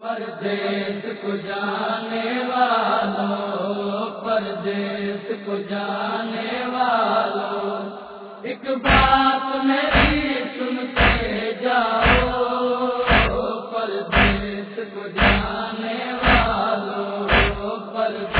پردیس کو جانے والوں، پردیس کو جانے والوں۔ ایک بات نہیں سنتے جاؤ، پردیس کو جانے والوں، پردیس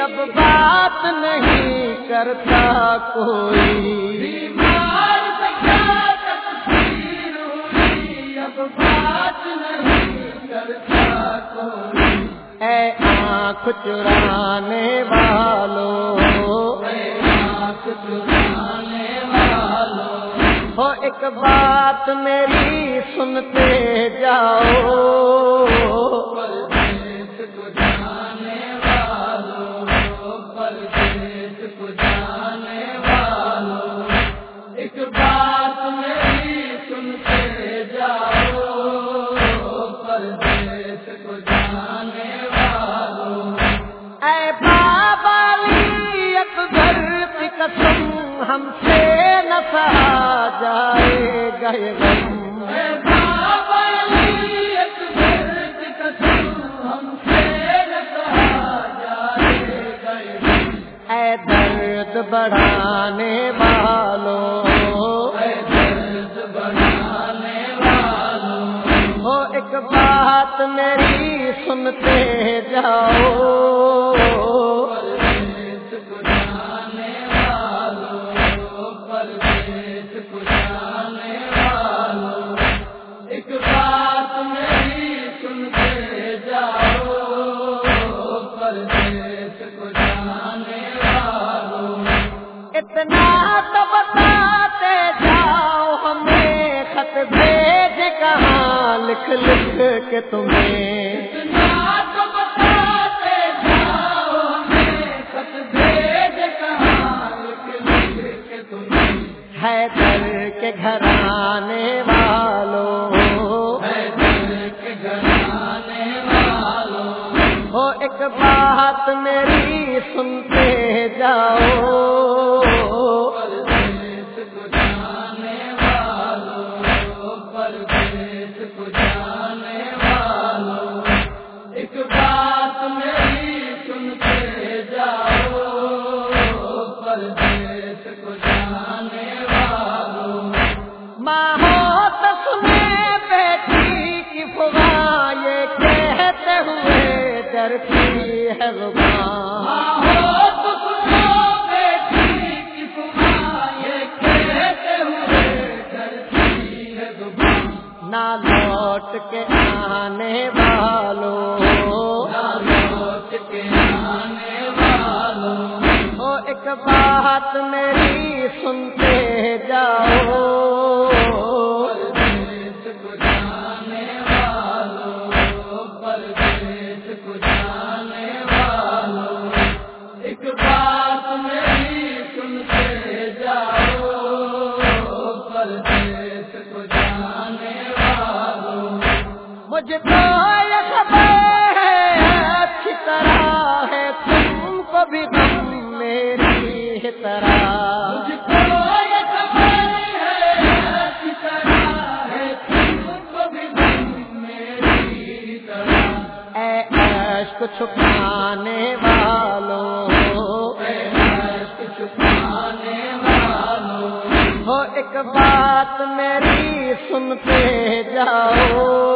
اب بات نہیں کرتا کوئی۔ اب بات نہیں کرتا کوئی۔ اے آنکھ چرانے والو۔ اے آنکھ چرانے والوں ہو ایک بات میری سنتے جاؤ۔ ہم سے نفا جائے گئے غم۔ اے درد بڑھانے والوں۔ بات میری سنتے جاؤ۔ گھرانے والوں۔ ہو ایک بات میری سنتے جاؤ۔ پر ایک بات درپی ہے لوٹ کے آنے والو لوٹ کے آنے والو وہ ایک بات میری سنتے جاؤ غم میری طرح۔ اے عشق چھپانے والوں چھپانے والوں۔ ہو ایک بات میری سنتے جاؤ۔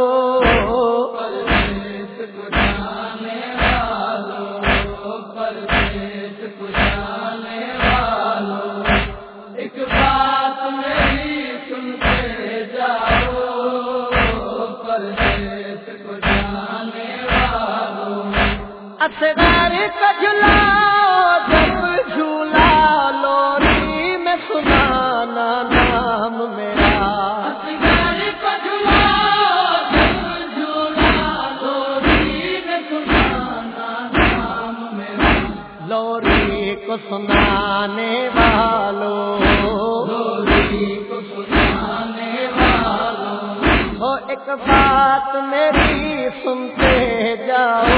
اصغر کا جھلا جب جھولا لوری میں سنانا نام میرا۔ اصغر کو جھلا جب جھولا لوری میں سنانا نام میرا۔ لوری کو سنانے والوں لوری کو سنانے والوں ہو ایک بات میری سنتے جاؤ۔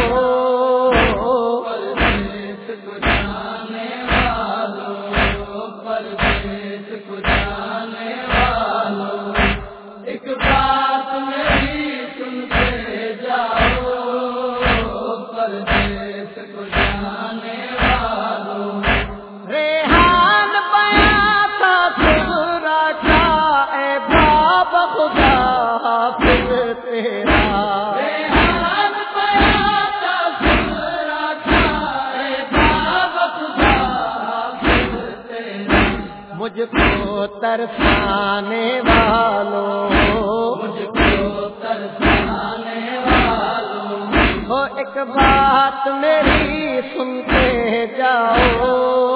مجھ کو ترسانے والوں ایک بات میری سنتے جاؤ۔